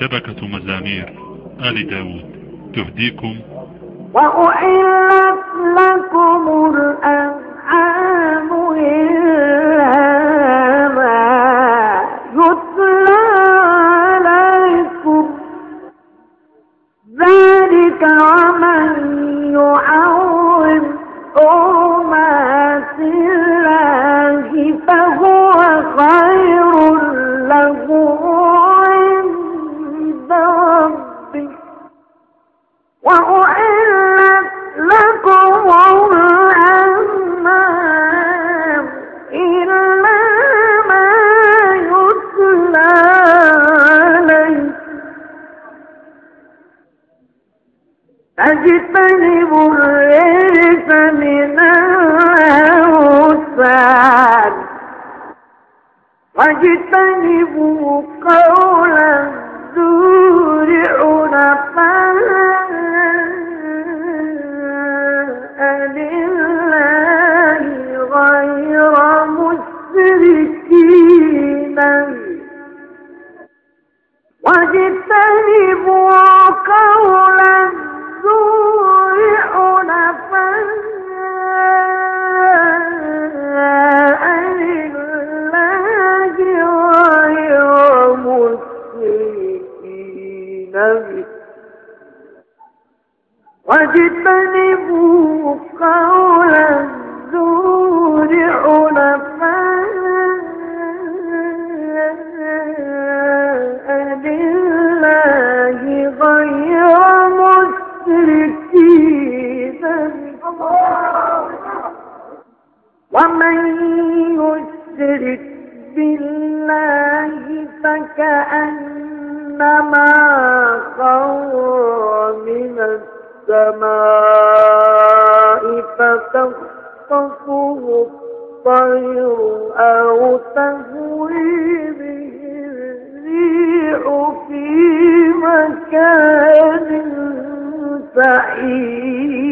شبكة مزامير. آل داود تهديكم. وأحلت لكم الأنعام إلا ما يتلى عليكم. ذلك ومن يعظم أجتنبوا الرجس من الأوثان. وأجتنبوا قول الزور حنفاء لله غير مشركين. وأجتنبوا به واجتنبوا قول الزور حنفاء لله غير مشركين. ومن يشرك بالله فكأنما خر من السماء فتخطفه الطير أو تهوي به الريح في مكان سعيد